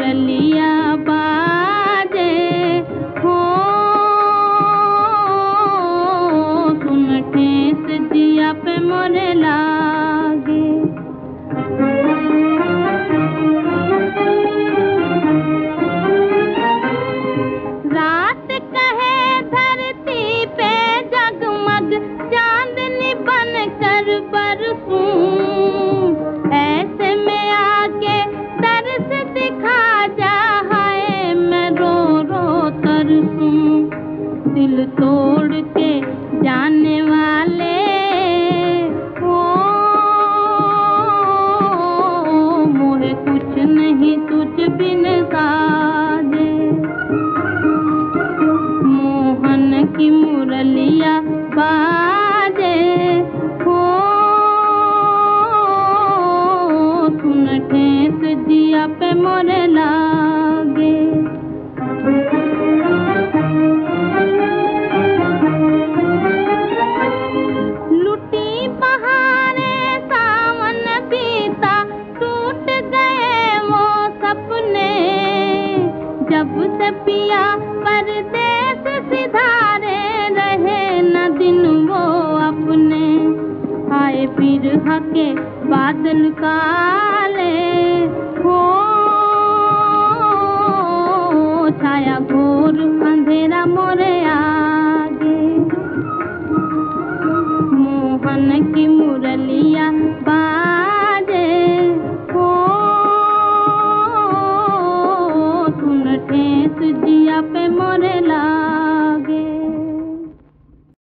रलिया बाजे। हो सुन ठेस जिया पे मोरे ला कुछ नहीं तुझ बिन साजे मोहन की मुरलिया बाजे। हो, सुन ठेस जिया पे मोरे पिया, परदेस सिधारे रहे न दिन वो अपने। आए फिर हके बादल काले। हो, छाया घोर अंधेरा मोरे आगे। मोहन की मुरलिया जिया पे मोरे लागे